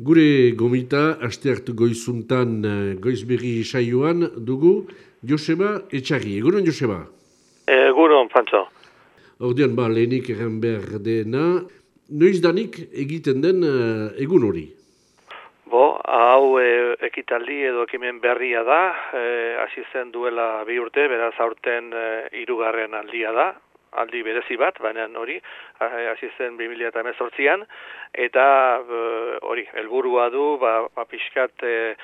Gure gomita, aste hartu goizuntan eh, goizberri saioan dugu Joseba Etxarri. Egunon, Joseba? Egunon, Pantzo. Ordean, ba, lehenik erran behar dena. Noiz danik egiten den uh, egun hori? Bo, hau e, ekitaldi edo ekimen berria da, e, hasi zen duela bi urte, beraz aurten e, irugarren aldia da, aldi berezi bat, baina hori hasi zen 2018an, eta hori, helburua du, ba, ba pixkat, e,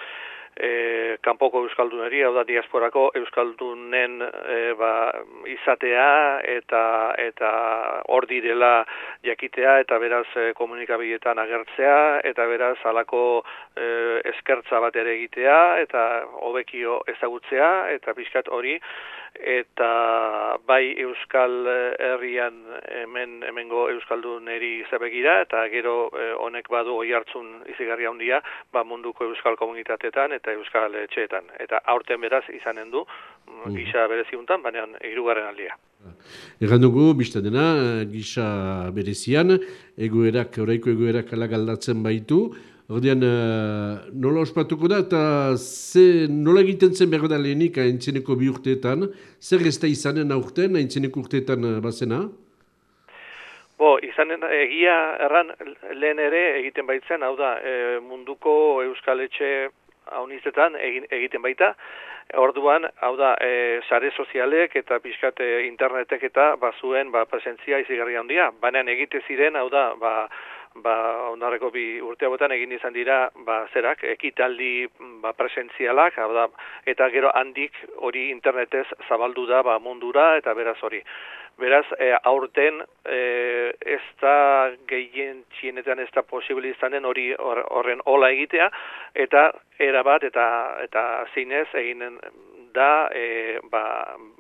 e, kanpoko euskalduneri, hau da diasporako euskaldunen e, ba, izatea eta eta hor direla jakitea eta beraz e, agertzea eta beraz halako e, eskertza bat ere egitea eta hobekio ezagutzea eta pixkat hori eta bai euskal herrian hemen hemengo euskalduneri zebegira eta gero eh, honek badu oi hartzun izigarria handia ba munduko euskal komunitateetan eta euskal etxeetan eta aurten beraz izanen du mm. gisa bereziuntan baina hirugarren aldia Egan dugu, bizta dena, gisa berezian, egoerak, oraiko egoerak alagaldatzen baitu, Ordean, uh, nola ospatuko da eta ze, nola egiten zen behar da lehenik haintzeneko bi urteetan, zer ez da izanen aurten haintzeneko urteetan uh, bazena? Bo, izanen egia erran lehen ere egiten baitzen, hau da, e, munduko euskaletxe haunizetan egiten baita, Orduan, hau da, e, sare sozialek eta pixkat internetek eta bazuen ba, presentzia izigarri handia. Baina egite ziren, hau da, ba, ba, ondarreko bi urte hauetan egin izan dira ba, zerak, ekitaldi ba, presentzialak, da, eta gero handik hori internetez zabaldu da ba, mundura eta beraz hori. Beraz, e, aurten e, ez da gehien txienetan ez da posibil izanen hori horren hola egitea, eta erabat eta, eta zinez eginen da e, ba,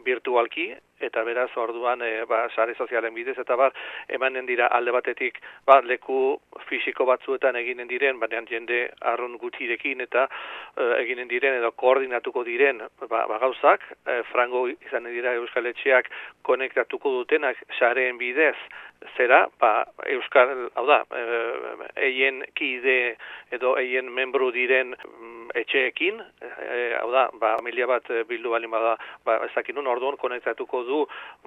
virtualki eta beraz orduan e, ba, sare sozialen bidez eta bar emanen dira alde batetik ba, leku fisiko batzuetan eginen diren baina jende arrun gutirekin eta e, eginen diren edo koordinatuko diren ba, ba gauzak e, frango izanen dira euskal etxeak konektatuko dutenak sareen bidez zera, ba, Euskal, hau da, eien kide edo eien membru diren mm, etxeekin, e, hau da, ba, familia bat bildu balin bada, ba, ezakin nun, orduan konektatuko du,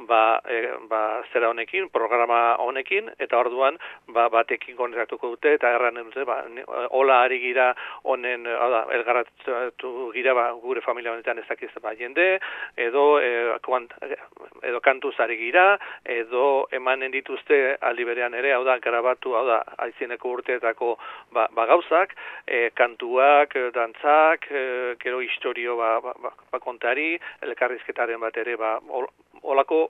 ba, e, ba, zera honekin, programa honekin, eta orduan, ba, batekin konektatuko dute, eta erran dute, ba, hola ari gira honen, hau da, elgarratu gira, ba, gure familia honetan ezakiz, ba, jende, edo, e, kuant, edo kantuz ari gira, edo emanen dituzte aldi berean ere, hau da, grabatu, hau da, aizineko urteetako ba, ba gauzak, e, kantuak, dantzak, e, gero historio ba, ba, ba, ba kontari, elkarrizketaren bat ere, ba, olako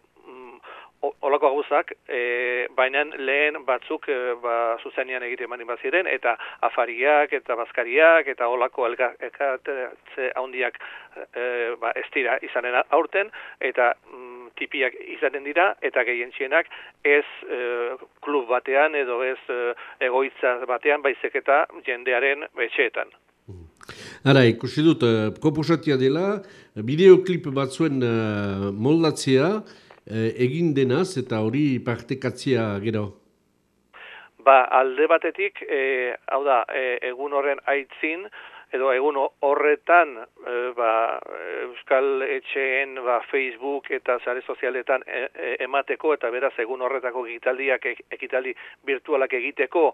Olako gauzak, e, baina lehen batzuk e, ba, zuzenean egite emanin baziren, eta afariak, eta bazkariak, eta olako elkartze handiak e, ba, ez dira izanen aurten, eta mm, tipiak izaten dira, eta gehien txienak ez e, klub batean edo ez e, egoitza batean, baizek eta jendearen betxeetan. Ara, ikusi dut, uh, dela, bideoklip batzuen uh, moldatzea, Eh, egin denaz eta hori partekatzia gero? Ba, alde batetik, e, hau da, e, egun horren aitzin, edo egun horretan e, ba, Euskal Etxeen ba, Facebook eta zare sozialetan emateko eta beraz egun horretako ekitaldiak ekitaldi virtualak egiteko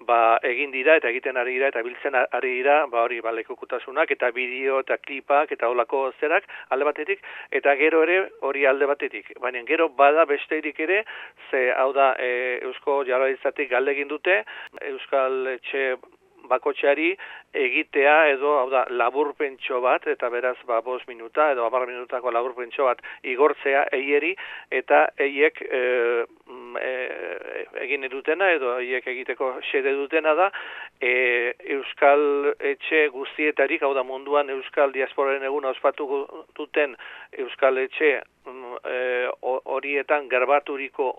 ba, egin dira eta egiten ari dira eta biltzen ari dira ba hori ba lekukutasunak eta bideo eta klipak eta holako zerak alde batetik eta gero ere hori alde batetik. Baina gero bada besteirik ere ze hau da e, eusko jarraitzatik galde egin dute euskal etxe bakotxeari egitea edo hau da laburpentxo bat eta beraz ba 5 minuta edo 10 minutako laburpentxo bat igortzea eieri eta eiek e, mm, e, egin dutena edo eiek egiteko xede dutena da e, euskal etxe guztietarik hau da munduan euskal diasporaren eguna ospatu duten euskal etxe mm, e, horietan garbaturiko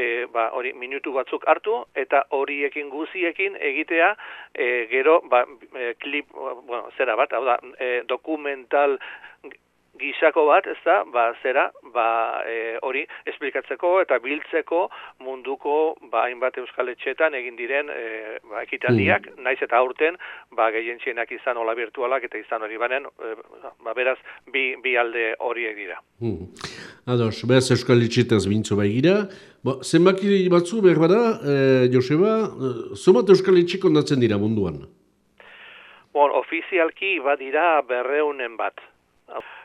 e, ba, hori minutu batzuk hartu eta horiekin guziekin egitea e, gero ba, e, klip bueno, zera bat, hau da, e, dokumental gisako bat, ez da, ba, zera, ba, e, hori esplikatzeko eta biltzeko munduko ba, hainbat euskal etxetan egin diren e, ba, ekitaldiak, mm. naiz eta aurten, ba, gehientzienak izan hola virtualak eta izan hori banen, e, ba, beraz, bi, bi alde hori egira. Mm. Ados, beraz euskal etxetaz bintzo bai gira. Bo, zenbaki batzu, behar bada, e, Joseba, e, zomat euskal etxeko ondatzen dira munduan? Bon, ofizialki badira berreunen bat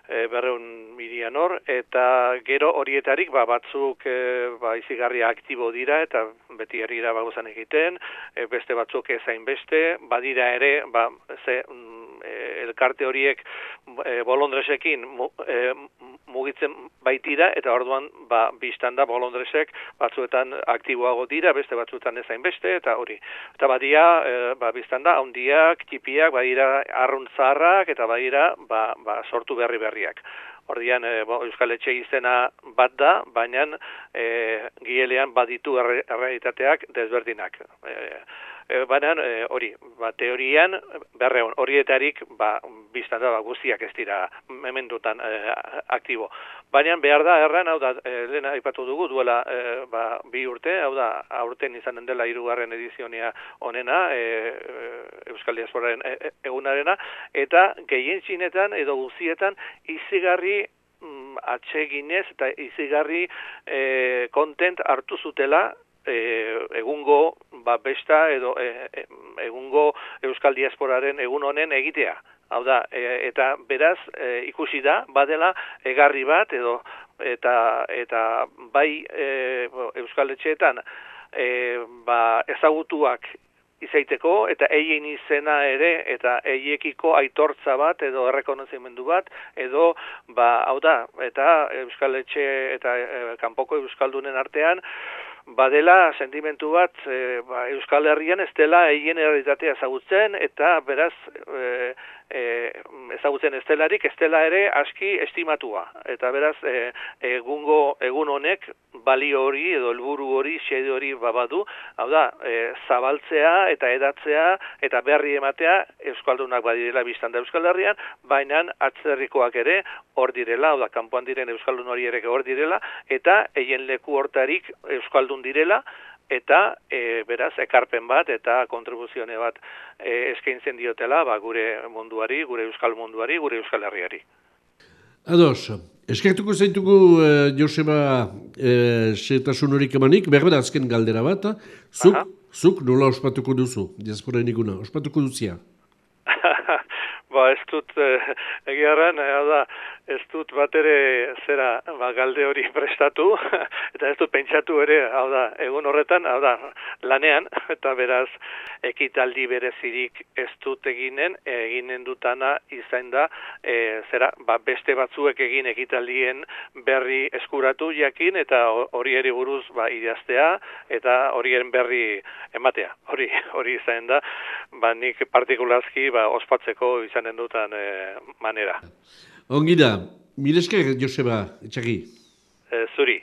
e, berreun milian hor, eta gero horietarik ba, batzuk e, ba, izigarria aktibo dira, eta beti herri da bagozan egiten, e, beste batzuk ezain beste, badira ere, ba, ze, mm, elkarte horiek e, bolondresekin e, mugitzen baitira, eta orduan ba, biztan da bolondresek batzuetan aktiboago dira, beste batzuetan ezain beste, eta hori. Eta badia, e, ba, biztan da, ondiak, tipiak, badira arruntzarrak, eta badira ba, ba, sortu berri berriak. Ordian, e, bo, Euskal Etxe izena bat da, baina e, gielean baditu errealitateak desberdinak. E, e, baina e, hori, ba, teorian berreon horietarik ba, biztan da ba, guztiak ez dira memendutan e, aktibo. Baina behar da erran, hau da, e, lehena ipatu dugu duela e, ba, bi urte, hau da, aurten izanen dela irugarren edizionia onena, e, Euskal Diasporaren e, egunarena, eta gehien txinetan edo guztietan izigarri mm, atseginez eta izigarri e, kontent hartu zutela e, egungo ba, besta edo e, e, egungo Euskal Diasporaren egun honen egitea. Hau da, e, eta beraz e, ikusi da, badela egarri bat edo eta eta bai e, Euskal Etxeetan e, ba, ezagutuak izaiteko eta eien izena ere eta eiekiko aitortza bat edo errekonozimendu bat edo ba hau da eta Euskal Etxe eta e, kanpoko euskaldunen artean badela sentimentu bat e, ba, Euskal Herrian ez dela egin errealitatea ezagutzen eta beraz e, e, ezagutzen ez delarik ez dela ere aski estimatua. Eta beraz e, egungo egun honek balio hori edo helburu hori xede hori babadu. Hau da e, zabaltzea eta edatzea eta berri ematea Euskaldunak badirela biztan da Euskal Herrian baina atzerrikoak ere hor direla hau da kanpoan diren Euskaldun hori ere hor direla eta eien leku hortarik Euskaldun direla eta e, beraz ekarpen bat eta kontribuzione bat e, eskaintzen diotela ba, gure munduari, gure euskal munduari, gure euskal herriari. Ados, eskertuko zaitugu e, Joseba e, setasun horik emanik, behar azken galdera bat, zuk, zuk nola ospatuko duzu, diaspora eniguna, ospatuko duzia? ba, ez dut, eh, egiarren, eh, da, ez dut bat ere zera ba, galde hori prestatu, eta ez dut pentsatu ere, hau da, egun horretan, hau da, lanean, eta beraz, ekitaldi berezirik ez dut eginen, eginen dutana izan da, e, zera, ba, beste batzuek egin ekitaldien berri eskuratu jakin, eta hori eri buruz ba, idaztea, eta hori berri ematea, hori hori izan da, ba, nik partikulazki ba, ospatzeko izan izanen dutan e, manera. Ongi da, milesker, Joseba, etxaki. E, zuri.